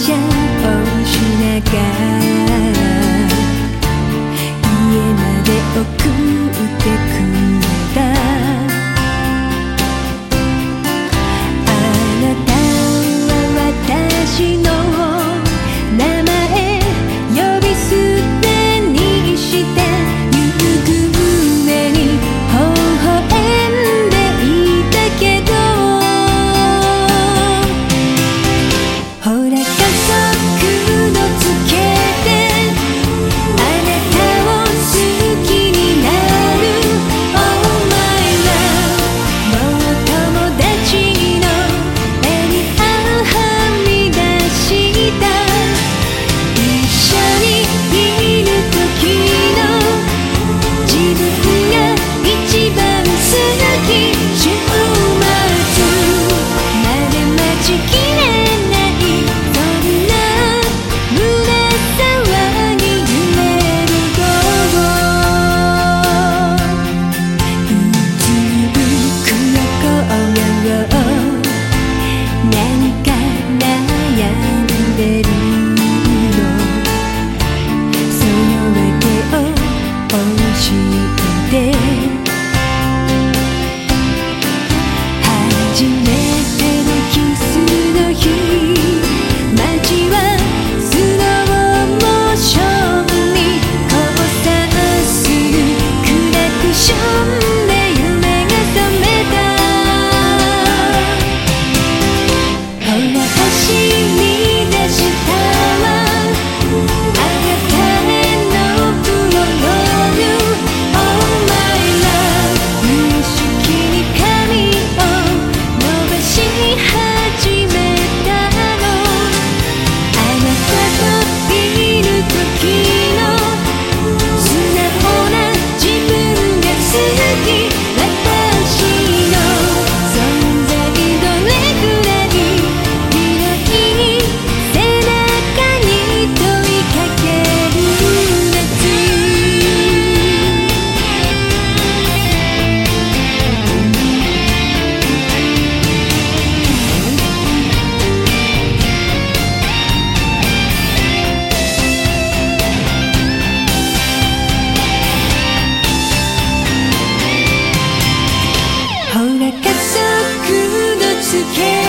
혼자 오시나가 you can't.